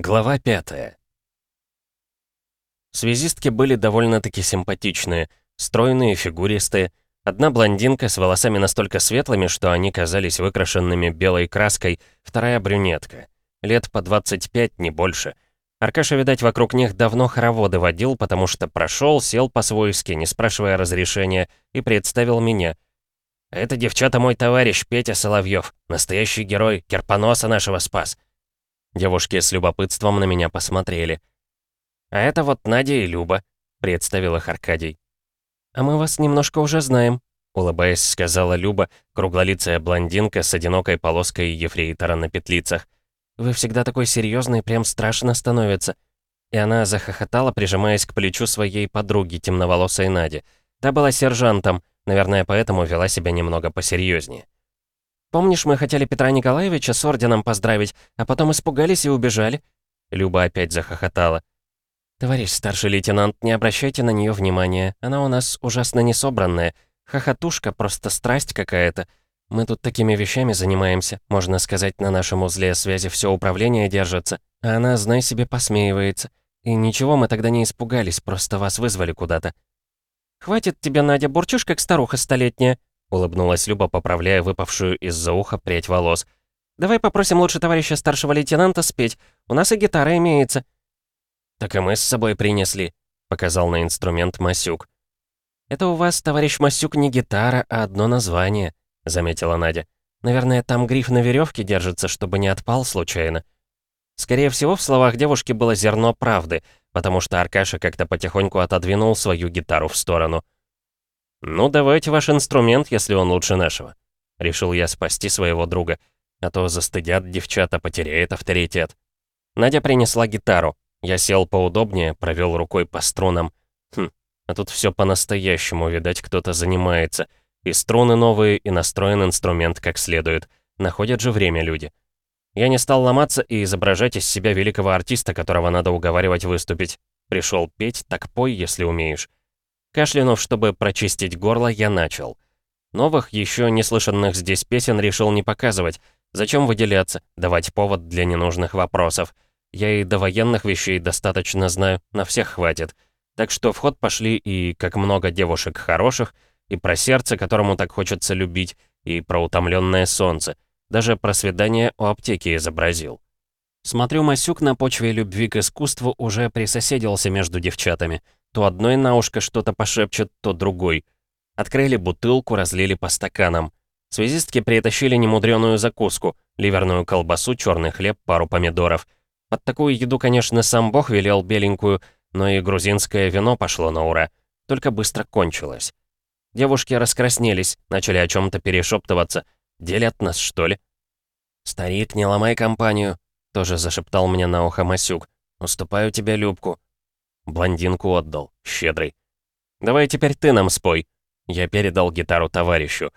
Глава пятая. Связистки были довольно-таки симпатичные, стройные, фигуристые. Одна блондинка с волосами настолько светлыми, что они казались выкрашенными белой краской, вторая брюнетка. Лет по 25, не больше. Аркаша, видать, вокруг них давно хороводы водил, потому что прошел, сел по-свойски, не спрашивая разрешения, и представил меня. «Это девчата мой товарищ Петя Соловьев, настоящий герой, Керпоноса нашего спас». Девушки с любопытством на меня посмотрели. «А это вот Надя и Люба», — представил их Аркадий. «А мы вас немножко уже знаем», — улыбаясь, сказала Люба, круглолицая блондинка с одинокой полоской ефрейтора на петлицах. «Вы всегда такой серьезный, прям страшно становится». И она захохотала, прижимаясь к плечу своей подруги, темноволосой Нади. Та была сержантом, наверное, поэтому вела себя немного посерьезнее. Помнишь, мы хотели Петра Николаевича с орденом поздравить, а потом испугались и убежали?» Люба опять захохотала. «Товарищ старший лейтенант, не обращайте на нее внимания. Она у нас ужасно несобранная. Хохотушка, просто страсть какая-то. Мы тут такими вещами занимаемся. Можно сказать, на нашем узле связи все управление держится. А она, знай себе, посмеивается. И ничего, мы тогда не испугались, просто вас вызвали куда-то». «Хватит тебе, Надя, бурчишь, как старуха столетняя», Улыбнулась Люба, поправляя выпавшую из-за уха прядь волос. «Давай попросим лучше товарища старшего лейтенанта спеть. У нас и гитара имеется». «Так и мы с собой принесли», — показал на инструмент Масюк. «Это у вас, товарищ Масюк, не гитара, а одно название», — заметила Надя. «Наверное, там гриф на веревке держится, чтобы не отпал случайно». Скорее всего, в словах девушки было зерно правды, потому что Аркаша как-то потихоньку отодвинул свою гитару в сторону. «Ну, давайте ваш инструмент, если он лучше нашего». Решил я спасти своего друга, а то застыдят девчата, потеряет авторитет. Надя принесла гитару. Я сел поудобнее, провел рукой по струнам. Хм, а тут все по-настоящему, видать, кто-то занимается. И струны новые, и настроен инструмент как следует. Находят же время люди. Я не стал ломаться и изображать из себя великого артиста, которого надо уговаривать выступить. Пришел петь, так пой, если умеешь. Кашлянув, чтобы прочистить горло, я начал. Новых, еще не слышанных здесь песен решил не показывать. Зачем выделяться, давать повод для ненужных вопросов? Я и до военных вещей достаточно знаю, на всех хватит. Так что в ход пошли и как много девушек хороших, и про сердце, которому так хочется любить, и про утомленное солнце. Даже про свидание у аптеки изобразил. Смотрю, Масюк на почве любви к искусству уже присоседился между девчатами — то одной на ушко что-то пошепчет, то другой. Открыли бутылку, разлили по стаканам. Связистки притащили немудреную закуску, ливерную колбасу, черный хлеб, пару помидоров. Под такую еду, конечно, сам бог велел беленькую, но и грузинское вино пошло на ура. Только быстро кончилось. Девушки раскраснелись, начали о чем то перешептываться. Делят нас, что ли? «Старик, не ломай компанию», — тоже зашептал мне на ухо Масюк. «Уступаю тебе Любку. Блондинку отдал, щедрый. «Давай теперь ты нам спой». Я передал гитару товарищу.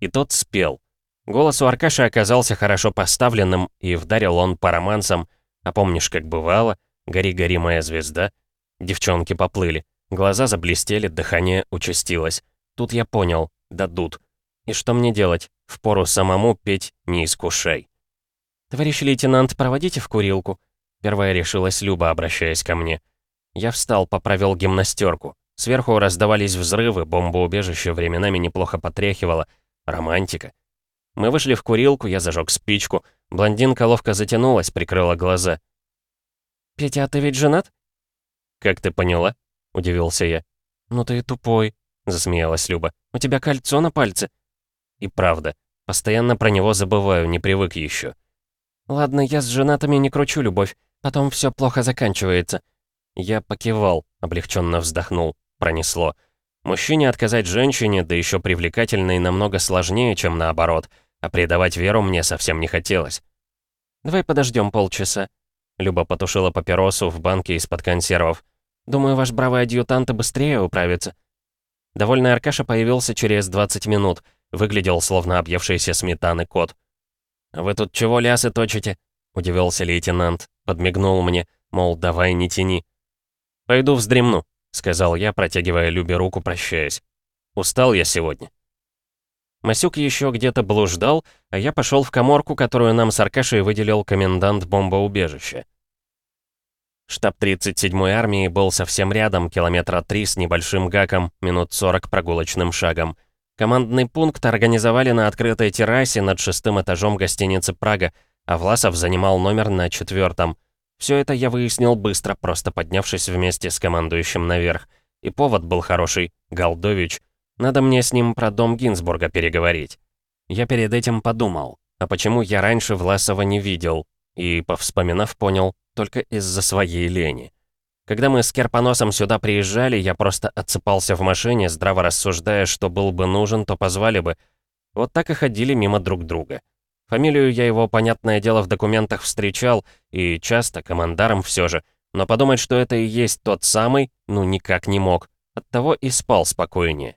И тот спел. Голос у Аркаши оказался хорошо поставленным, и вдарил он по романсам. А помнишь, как бывало? «Гори-гори, моя звезда». Девчонки поплыли. Глаза заблестели, дыхание участилось. Тут я понял, дадут. И что мне делать? Впору самому петь «Не искушай». «Товарищ лейтенант, проводите в курилку?» Первая решилась Люба, обращаясь ко мне. Я встал, поправил гимнастерку. Сверху раздавались взрывы, бомбоубежище временами неплохо потряхивало. Романтика. Мы вышли в курилку, я зажег спичку. Блондинка ловко затянулась, прикрыла глаза. «Петя, а ты ведь женат?» «Как ты поняла?» — удивился я. «Ну ты тупой», — засмеялась Люба. «У тебя кольцо на пальце». И правда, постоянно про него забываю, не привык еще. «Ладно, я с женатыми не кручу любовь, потом все плохо заканчивается. Я покивал, облегченно вздохнул, пронесло. Мужчине отказать женщине, да еще привлекательной, намного сложнее, чем наоборот, а предавать веру мне совсем не хотелось. «Давай подождем полчаса». Люба потушила папиросу в банке из-под консервов. «Думаю, ваш бравый адъютант быстрее управится». Довольный Аркаша появился через 20 минут. Выглядел, словно объевшийся сметаны кот. «Вы тут чего лясы точите?» — удивился лейтенант. Подмигнул мне, мол, давай не тяни. «Пойду вздремну», — сказал я, протягивая Любе руку, прощаясь. «Устал я сегодня». Масюк еще где-то блуждал, а я пошел в коморку, которую нам с Аркашей выделил комендант бомбоубежища. Штаб 37-й армии был совсем рядом, километра три с небольшим гаком, минут 40 прогулочным шагом. Командный пункт организовали на открытой террасе над шестым этажом гостиницы «Прага», а Власов занимал номер на четвертом. Все это я выяснил быстро, просто поднявшись вместе с командующим наверх. И повод был хороший — Голдович. Надо мне с ним про дом Гинзбурга переговорить. Я перед этим подумал, а почему я раньше Власова не видел? И, повспоминав, понял, только из-за своей лени. Когда мы с Керпоносом сюда приезжали, я просто отсыпался в машине, здраво рассуждая, что был бы нужен, то позвали бы. Вот так и ходили мимо друг друга. Фамилию я его, понятное дело, в документах встречал, и часто, командаром все же. Но подумать, что это и есть тот самый, ну никак не мог. Оттого и спал спокойнее.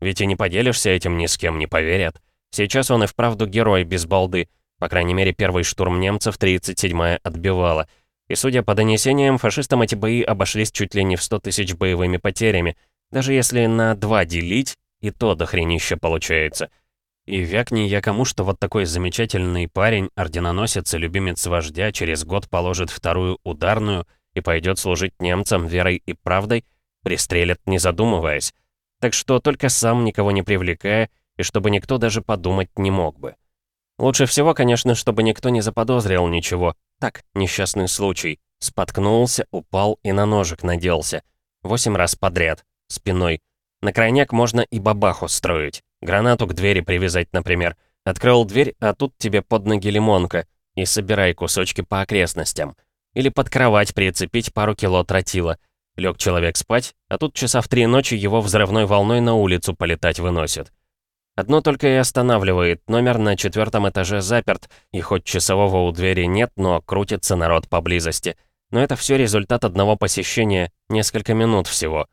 Ведь и не поделишься этим ни с кем, не поверят. Сейчас он и вправду герой без балды. По крайней мере, первый штурм немцев 37-я отбивала. И судя по донесениям, фашистам эти бои обошлись чуть ли не в 100 тысяч боевыми потерями. Даже если на два делить, и то дохренища получается. И вякни я кому, что вот такой замечательный парень, орденоносец и любимец вождя, через год положит вторую ударную и пойдет служить немцам верой и правдой, пристрелят не задумываясь. Так что только сам никого не привлекая, и чтобы никто даже подумать не мог бы. Лучше всего, конечно, чтобы никто не заподозрил ничего, так, несчастный случай. Споткнулся, упал и на ножик наделся. Восемь раз подряд. Спиной. На крайняк можно и бабаху строить. Гранату к двери привязать, например. Открыл дверь, а тут тебе под ноги лимонка. И собирай кусочки по окрестностям. Или под кровать прицепить пару кило тротила. Лег человек спать, а тут часа в три ночи его взрывной волной на улицу полетать выносит. Одно только и останавливает, номер на четвертом этаже заперт, и хоть часового у двери нет, но крутится народ поблизости. Но это все результат одного посещения, несколько минут всего.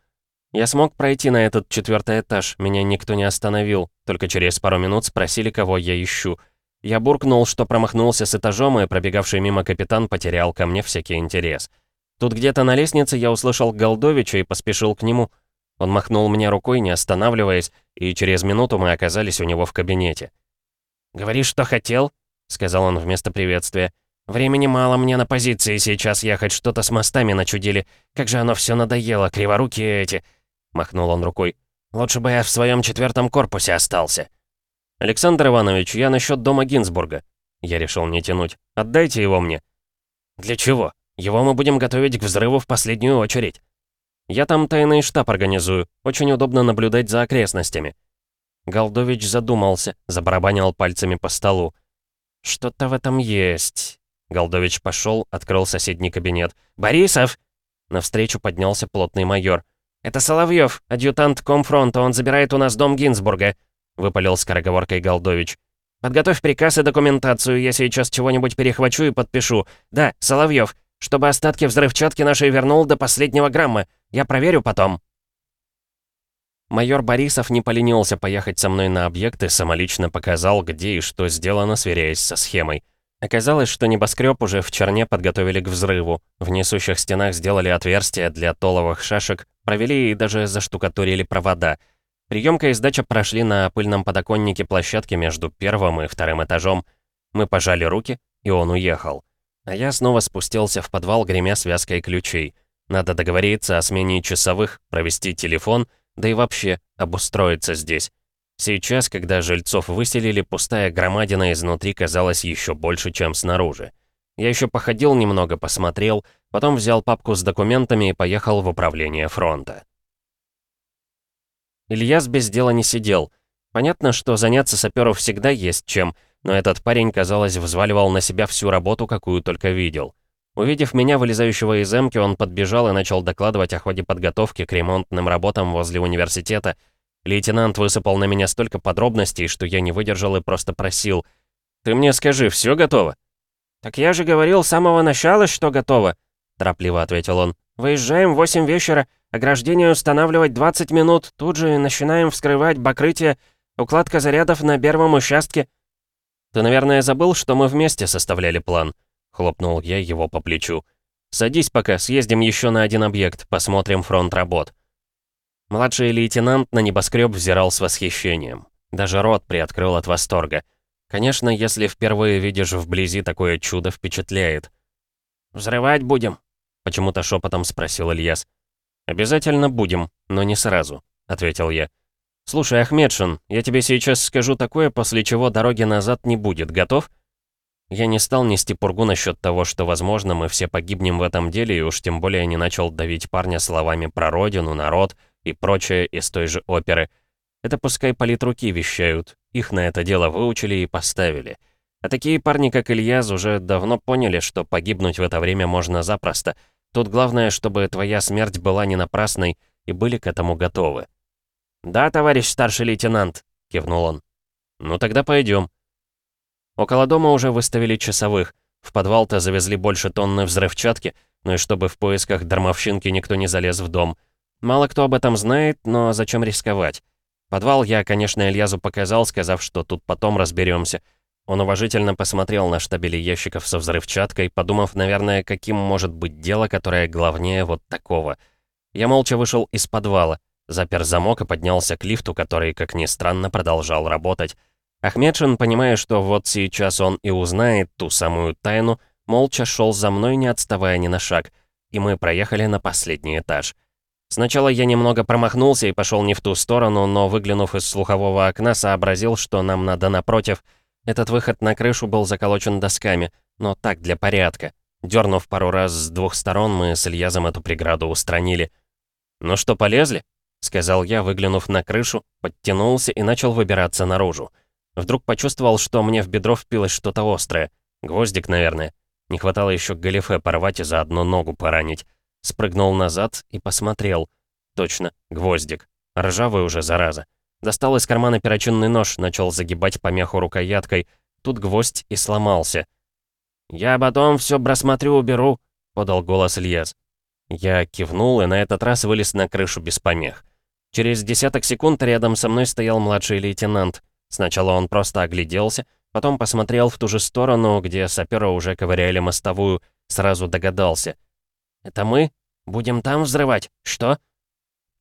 Я смог пройти на этот четвертый этаж, меня никто не остановил, только через пару минут спросили, кого я ищу. Я буркнул, что промахнулся с этажом, и пробегавший мимо капитан потерял ко мне всякий интерес. Тут где-то на лестнице я услышал Голдовича и поспешил к нему — он махнул мне рукой, не останавливаясь, и через минуту мы оказались у него в кабинете. «Говори, что хотел», — сказал он вместо приветствия. «Времени мало мне на позиции сейчас ехать, что-то с мостами начудили. Как же оно все надоело, криворукие эти!» Махнул он рукой. «Лучше бы я в своем четвертом корпусе остался». «Александр Иванович, я насчет дома Гинзбурга». Я решил не тянуть. «Отдайте его мне». «Для чего? Его мы будем готовить к взрыву в последнюю очередь». Я там тайный штаб организую. Очень удобно наблюдать за окрестностями». Голдович задумался, забарабанил пальцами по столу. «Что-то в этом есть». Голдович пошел, открыл соседний кабинет. «Борисов!» Навстречу поднялся плотный майор. «Это Соловьев, адъютант Комфронта, он забирает у нас дом Гинзбурга», выпалил скороговоркой Голдович. «Подготовь приказ и документацию, я сейчас чего-нибудь перехвачу и подпишу. Да, Соловьев, чтобы остатки взрывчатки нашей вернул до последнего грамма. Я проверю потом». Майор Борисов не поленился поехать со мной на объект и самолично показал, где и что сделано, сверяясь со схемой. Оказалось, что небоскреб уже в Черне подготовили к взрыву. В несущих стенах сделали отверстия для толовых шашек, провели и даже заштукатурили провода. Приемка и сдача прошли на пыльном подоконнике площадки между первым и вторым этажом. Мы пожали руки, и он уехал. А я снова спустился в подвал, гремя связкой ключей. Надо договориться о смене часовых, провести телефон, да и вообще обустроиться здесь. Сейчас, когда жильцов выселили, пустая громадина изнутри казалась еще больше, чем снаружи. Я еще походил немного, посмотрел, потом взял папку с документами и поехал в управление фронта. Ильяс без дела не сидел. Понятно, что заняться саперу всегда есть чем, но этот парень, казалось, взваливал на себя всю работу, какую только видел. Увидев меня, вылезающего из эмки, он подбежал и начал докладывать о ходе подготовки к ремонтным работам возле университета. Лейтенант высыпал на меня столько подробностей, что я не выдержал и просто просил. «Ты мне скажи, все готово?» «Так я же говорил с самого начала, что готово», — торопливо ответил он. «Выезжаем в 8 вечера, ограждение устанавливать 20 минут, тут же начинаем вскрывать покрытие, укладка зарядов на первом участке». «Ты, наверное, забыл, что мы вместе составляли план?» — хлопнул я его по плечу. «Садись пока, съездим еще на один объект, посмотрим фронт работ». Младший лейтенант на небоскреб взирал с восхищением. Даже рот приоткрыл от восторга. Конечно, если впервые видишь вблизи такое чудо, впечатляет. «Взрывать будем?» Почему-то шепотом спросил Ильяс. «Обязательно будем, но не сразу», — ответил я. «Слушай, Ахмедшин, я тебе сейчас скажу такое, после чего дороги назад не будет. Готов?» Я не стал нести пургу насчет того, что, возможно, мы все погибнем в этом деле, и уж тем более не начал давить парня словами про родину, народ и прочее из той же оперы. Это пускай политруки вещают, их на это дело выучили и поставили. А такие парни, как Ильяз, уже давно поняли, что погибнуть в это время можно запросто. Тут главное, чтобы твоя смерть была не напрасной, и были к этому готовы. «Да, товарищ старший лейтенант», — кивнул он. «Ну тогда пойдем. Около дома уже выставили часовых. В подвал-то завезли больше тонны взрывчатки, ну и чтобы в поисках дармовщинки никто не залез в дом. Мало кто об этом знает, но зачем рисковать? Подвал я, конечно, Ильязу показал, сказав, что тут потом разберемся. Он уважительно посмотрел на штабели ящиков со взрывчаткой, подумав, наверное, каким может быть дело, которое главнее вот такого. Я молча вышел из подвала, запер замок и поднялся к лифту, который, как ни странно, продолжал работать. Ахмедшин, понимая, что вот сейчас он и узнает ту самую тайну, молча шел за мной, не отставая ни на шаг, и мы проехали на последний этаж. Сначала я немного промахнулся и пошел не в ту сторону, но, выглянув из слухового окна, сообразил, что нам надо напротив. Этот выход на крышу был заколочен досками, но так, для порядка. Дернув пару раз с двух сторон, мы с Ильязом эту преграду устранили. «Ну что, полезли?» — сказал я, выглянув на крышу, подтянулся и начал выбираться наружу. Вдруг почувствовал, что мне в бедро впилось что-то острое. Гвоздик, наверное. Не хватало еще галифе порвать и заодно ногу поранить. Спрыгнул назад и посмотрел. Точно, гвоздик. Ржавый уже, зараза. Достал из кармана перочинный нож, начал загибать помеху рукояткой. Тут гвоздь и сломался. «Я потом все просмотрю, уберу», — подал голос Ильяс. Я кивнул и на этот раз вылез на крышу без помех. Через десяток секунд рядом со мной стоял младший лейтенант — Сначала он просто огляделся, потом посмотрел в ту же сторону, где саперы уже ковыряли мостовую, сразу догадался. «Это мы? Будем там взрывать? Что?»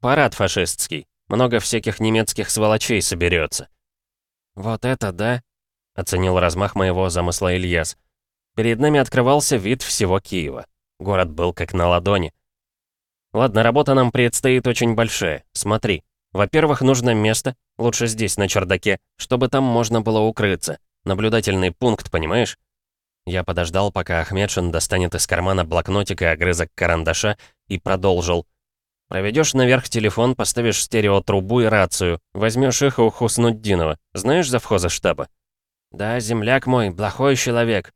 «Парад фашистский. Много всяких немецких сволочей соберется. «Вот это да!» — оценил размах моего замысла Ильяс. Перед нами открывался вид всего Киева. Город был как на ладони. «Ладно, работа нам предстоит очень большая. Смотри». Во-первых, нужно место, лучше здесь, на чердаке, чтобы там можно было укрыться. Наблюдательный пункт, понимаешь? Я подождал, пока Ахмедшин достанет из кармана блокнотик и огрызок карандаша, и продолжил. Проведешь наверх телефон, поставишь стереотрубу и рацию. Возьмешь их у Хуснуддинова. Знаешь завхоза штаба? Да, земляк мой, плохой человек.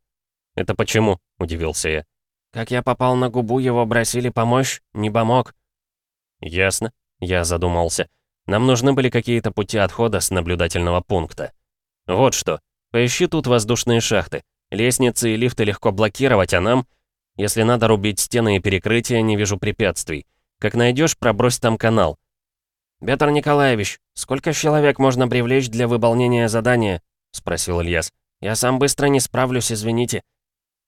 Это почему? Удивился я. Как я попал на губу, его бросили помочь, не помог. Ясно. Я задумался. Нам нужны были какие-то пути отхода с наблюдательного пункта. Вот что. Поищи тут воздушные шахты. Лестницы и лифты легко блокировать, а нам... Если надо рубить стены и перекрытия, не вижу препятствий. Как найдешь, пробрось там канал. «Петр Николаевич, сколько человек можно привлечь для выполнения задания?» — спросил Ильяс. «Я сам быстро не справлюсь, извините».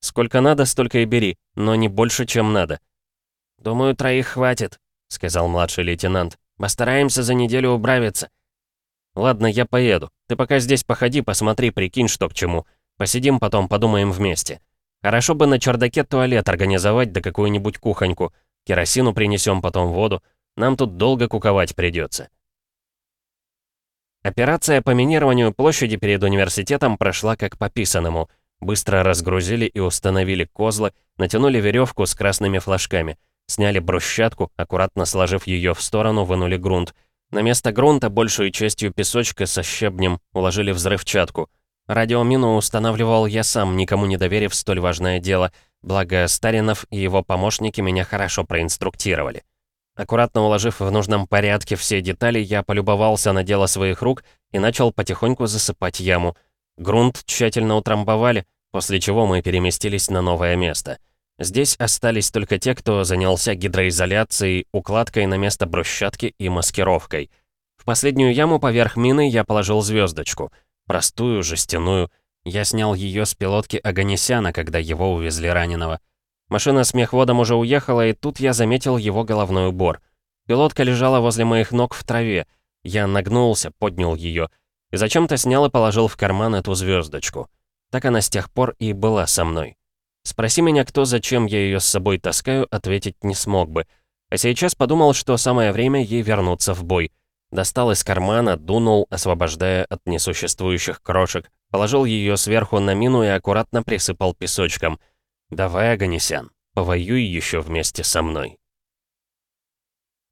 «Сколько надо, столько и бери, но не больше, чем надо». «Думаю, троих хватит», — сказал младший лейтенант. Постараемся за неделю убравиться. Ладно, я поеду. Ты пока здесь походи, посмотри, прикинь, что к чему. Посидим потом, подумаем вместе. Хорошо бы на чердаке туалет организовать, да какую-нибудь кухоньку. Керосину принесем, потом воду. Нам тут долго куковать придется. Операция по минированию площади перед университетом прошла как по писанному. Быстро разгрузили и установили козлы, натянули веревку с красными флажками — Сняли брусчатку, аккуратно сложив ее в сторону, вынули грунт. На место грунта, большую частью песочка со щебнем, уложили взрывчатку. Радиомину устанавливал я сам, никому не доверив столь важное дело, благо Старинов и его помощники меня хорошо проинструктировали. Аккуратно уложив в нужном порядке все детали, я полюбовался на дело своих рук и начал потихоньку засыпать яму. Грунт тщательно утрамбовали, после чего мы переместились на новое место — Здесь остались только те, кто занялся гидроизоляцией, укладкой на место брусчатки и маскировкой. В последнюю яму поверх мины я положил звездочку. Простую, жестяную. Я снял ее с пилотки Аганесяна, когда его увезли раненого. Машина с мехводом уже уехала, и тут я заметил его головной убор. Пилотка лежала возле моих ног в траве. Я нагнулся, поднял ее и зачем-то снял и положил в карман эту звездочку. Так она с тех пор и была со мной. Спроси меня, кто зачем я ее с собой таскаю, ответить не смог бы. А сейчас подумал, что самое время ей вернуться в бой. Достал из кармана, дунул, освобождая от несуществующих крошек, положил ее сверху на мину и аккуратно присыпал песочком. «Давай, Аганесян, повоюй еще вместе со мной».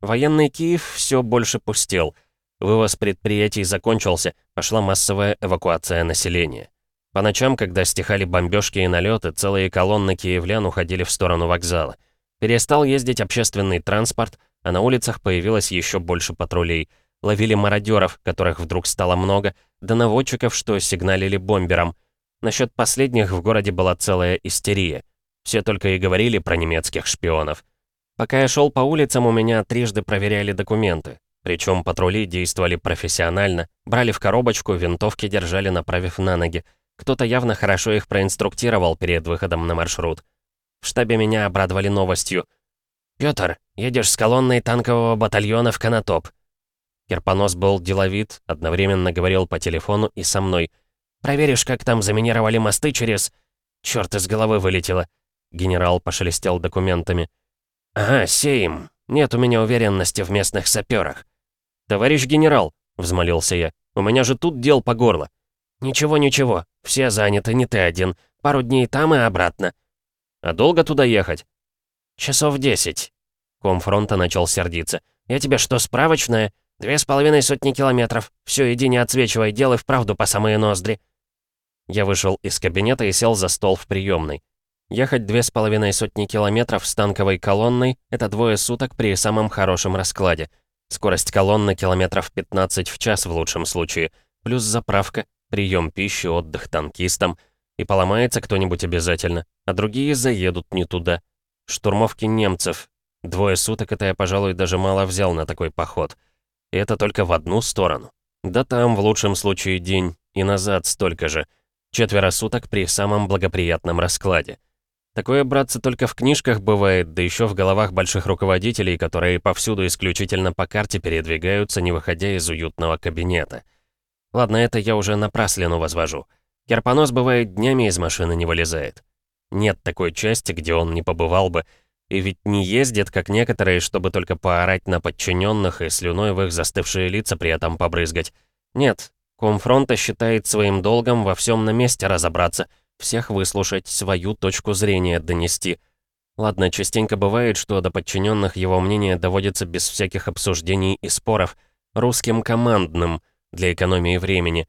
Военный Киев все больше пустел. Вывоз предприятий закончился, пошла массовая эвакуация населения. По ночам, когда стихали бомбежки и налеты, целые колонны киевлян уходили в сторону вокзала. Перестал ездить общественный транспорт, а на улицах появилось еще больше патрулей. Ловили мародеров, которых вдруг стало много, да наводчиков, что сигналили бомберам. Насчет последних в городе была целая истерия. Все только и говорили про немецких шпионов. Пока я шел по улицам, у меня трижды проверяли документы. Причем патрули действовали профессионально, брали в коробочку, винтовки держали, направив на ноги. Кто-то явно хорошо их проинструктировал перед выходом на маршрут. В штабе меня обрадовали новостью. «Пётр, едешь с колонной танкового батальона в Конотоп». Керпонос был деловит, одновременно говорил по телефону и со мной. «Проверишь, как там заминировали мосты через...» «Чёрт, из головы вылетело». Генерал пошелестел документами. «Ага, сеем. Нет у меня уверенности в местных саперах». «Товарищ генерал», — взмолился я, — «у меня же тут дел по горло». «Ничего, ничего. Все заняты, не ты один. Пару дней там и обратно». «А долго туда ехать?» «Часов десять». Комфронта начал сердиться. «Я тебе что, справочная? Две с половиной сотни километров. Все, иди не отсвечивай, делай вправду по самые ноздри». Я вышел из кабинета и сел за стол в приемной. Ехать две с половиной сотни километров с танковой колонной — это двое суток при самом хорошем раскладе. Скорость колонны километров 15 в час в лучшем случае, плюс заправка, прием пищи, отдых танкистам. И поломается кто-нибудь обязательно, а другие заедут не туда. Штурмовки немцев. Двое суток это я, пожалуй, даже мало взял на такой поход. Это только в одну сторону. Да там, в лучшем случае, день, и назад столько же. Четверо суток при самом благоприятном раскладе. Такое, братцы, только в книжках бывает, да еще в головах больших руководителей, которые повсюду исключительно по карте передвигаются, не выходя из уютного кабинета. Ладно, это я уже напраслину возвожу. Керпонос бывает днями из машины не вылезает. Нет такой части, где он не побывал бы, и ведь не ездит, как некоторые, чтобы только поорать на подчиненных и слюной в их застывшие лица при этом побрызгать. Нет, Комфронта считает своим долгом во всем на месте разобраться, всех выслушать, свою точку зрения донести. Ладно, частенько бывает, что до подчиненных его мнения доводится без всяких обсуждений и споров, русским командным — для экономии времени.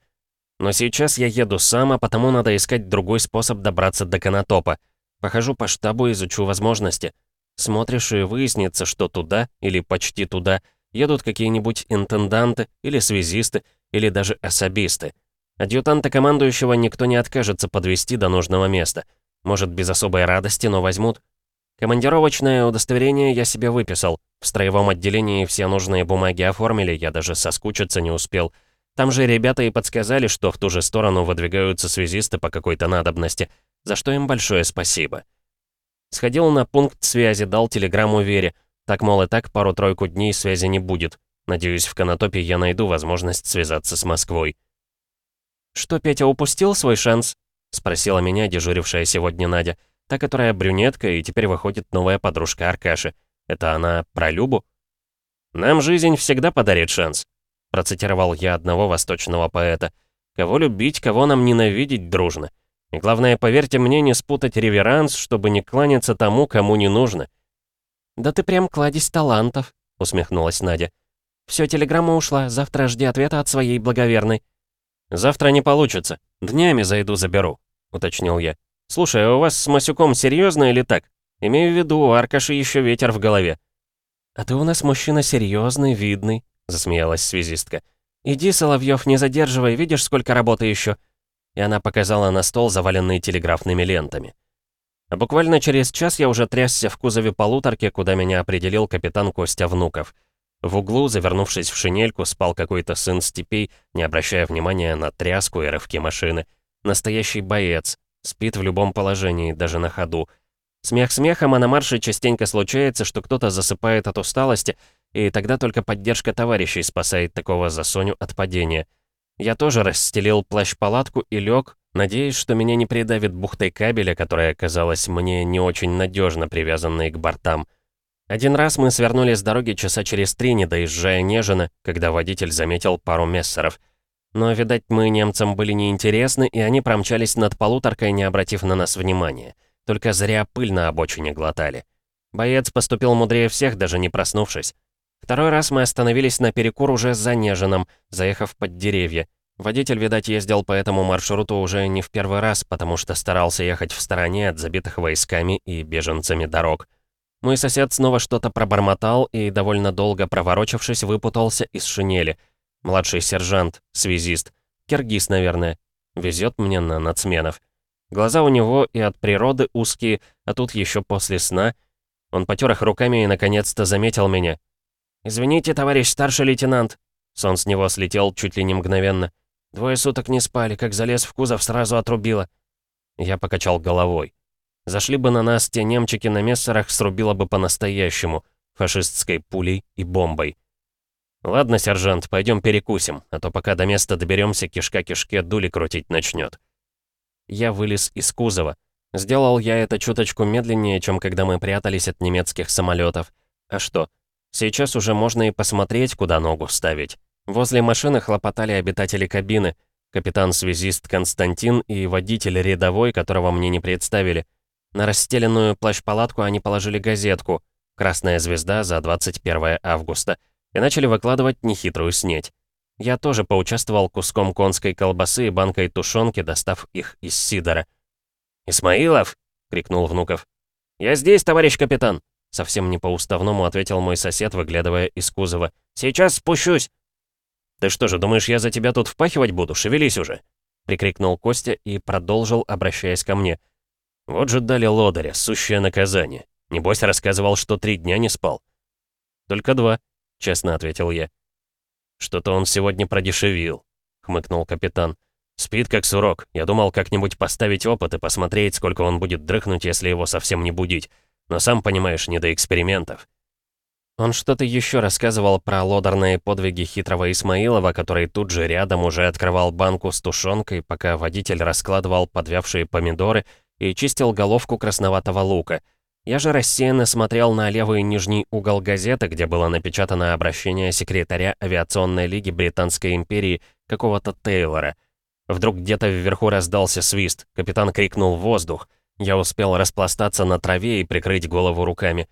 Но сейчас я еду сам, а потому надо искать другой способ добраться до Конотопа. Похожу по штабу, изучу возможности. Смотришь, и выяснится, что туда, или почти туда, едут какие-нибудь интенданты, или связисты, или даже особисты. Адъютанта командующего никто не откажется подвести до нужного места. Может, без особой радости, но возьмут. Командировочное удостоверение я себе выписал. В строевом отделении все нужные бумаги оформили, я даже соскучиться не успел. Там же ребята и подсказали, что в ту же сторону выдвигаются связисты по какой-то надобности, за что им большое спасибо. Сходил на пункт связи, дал телеграмму Вере. Так, мол, и так пару-тройку дней связи не будет. Надеюсь, в Конотопе я найду возможность связаться с Москвой. «Что, Петя упустил свой шанс?» — спросила меня дежурившая сегодня Надя. Та, которая брюнетка, и теперь выходит новая подружка Аркаши. Это она про Любу? «Нам жизнь всегда подарит шанс», Процитировал я одного восточного поэта. Кого любить, кого нам ненавидеть дружно. И главное, поверьте мне, не спутать реверанс, чтобы не кланяться тому, кому не нужно. «Да ты прям кладезь талантов», — усмехнулась Надя. «Все, телеграмма ушла, завтра жди ответа от своей благоверной». «Завтра не получится. Днями зайду заберу», — уточнил я. «Слушай, а у вас с Масюком серьезно или так? Имею в виду, у Аркаши еще ветер в голове». «А ты у нас мужчина серьезный, видный», засмеялась связистка. «Иди, Соловьев, не задерживай, видишь, сколько работы еще?» И она показала на стол, заваленный телеграфными лентами. А буквально через час я уже трясся в кузове полуторки, куда меня определил капитан Костя Внуков. В углу, завернувшись в шинельку, спал какой-то сын степей, не обращая внимания на тряску и рывки машины. Настоящий боец. Спит в любом положении, даже на ходу. Смех смехом, а на марше частенько случается, что кто-то засыпает от усталости, и тогда только поддержка товарищей спасает такого засоню от падения. Я тоже расстелил плащ-палатку и лег, надеясь, что меня не придавит бухтой кабеля, которая казалась мне не очень надежно привязанной к бортам. Один раз мы свернули с дороги часа через три, не доезжая Нежина, когда водитель заметил пару мессеров. Но, видать, мы немцам были неинтересны, и они промчались над полуторкой, не обратив на нас внимания. Только зря пыль на обочине глотали. Боец поступил мудрее всех, даже не проснувшись. Второй раз мы остановились на перекур уже за Нежином, заехав под деревья. Водитель, видать, ездил по этому маршруту уже не в первый раз, потому что старался ехать в стороне от забитых войсками и беженцами дорог. Мой сосед снова что-то пробормотал и, довольно долго проворочившись, выпутался из шинели. Младший сержант, связист. Киргиз, наверное. Везет мне на нацменов. Глаза у него и от природы узкие, а тут еще после сна. Он потер их руками и, наконец-то, заметил меня. «Извините, товарищ старший лейтенант». Сон с него слетел чуть ли не мгновенно. «Двое суток не спали, как залез в кузов, сразу отрубило». Я покачал головой. Зашли бы на нас те немчики на мессерах, срубило бы по-настоящему, фашистской пулей и бомбой. «Ладно, сержант, пойдем перекусим, а то пока до места доберемся, кишка кишке дули крутить начнет. Я вылез из кузова. Сделал я это чуточку медленнее, чем когда мы прятались от немецких самолетов. А что? Сейчас уже можно и посмотреть, куда ногу ставить. Возле машины хлопотали обитатели кабины. Капитан-связист Константин и водитель рядовой, которого мне не представили. На расстеленную плащ-палатку они положили газетку «Красная звезда» за 21 августа и начали выкладывать нехитрую снеть. Я тоже поучаствовал куском конской колбасы и банкой тушенки, достав их из сидора. «Исмаилов!» — крикнул Внуков. «Я здесь, товарищ капитан!» Совсем не по-уставному ответил мой сосед, выглядывая из кузова. «Сейчас спущусь!» «Ты что же, думаешь, я за тебя тут впахивать буду? Шевелись уже!» Прикрикнул Костя и продолжил, обращаясь ко мне. Вот же дали лодыря, сущее наказание. Небось рассказывал, что три дня не спал. Только два, честно ответил я. Что-то он сегодня продешевил, хмыкнул капитан. Спит как сурок. Я думал как-нибудь поставить опыт и посмотреть, сколько он будет дрыхнуть, если его совсем не будить. Но сам понимаешь, не до экспериментов. Он что-то еще рассказывал про лодорные подвиги хитрого Исмаилова, который тут же рядом уже открывал банку с тушенкой, пока водитель раскладывал подвявшие помидоры и чистил головку красноватого лука. Я же рассеянно смотрел на левый нижний угол газеты, где было напечатано обращение секретаря авиационной лиги Британской империи какого-то Тейлора. Вдруг где-то вверху раздался свист, капитан крикнул «воздух». Я успел распластаться на траве и прикрыть голову руками.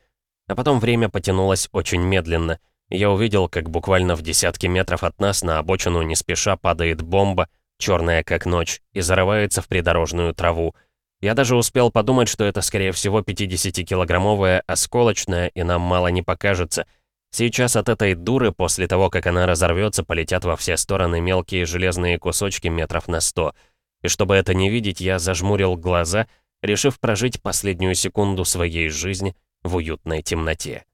А потом время потянулось очень медленно. Я увидел, как буквально в десятке метров от нас на обочину не спеша падает бомба, черная как ночь, и зарывается в придорожную траву. Я даже успел подумать, что это, скорее всего, 50-килограммовая осколочная, и нам мало не покажется. Сейчас от этой дуры, после того, как она разорвется, полетят во все стороны мелкие железные кусочки метров на сто. И чтобы это не видеть, я зажмурил глаза, решив прожить последнюю секунду своей жизни в уютной темноте.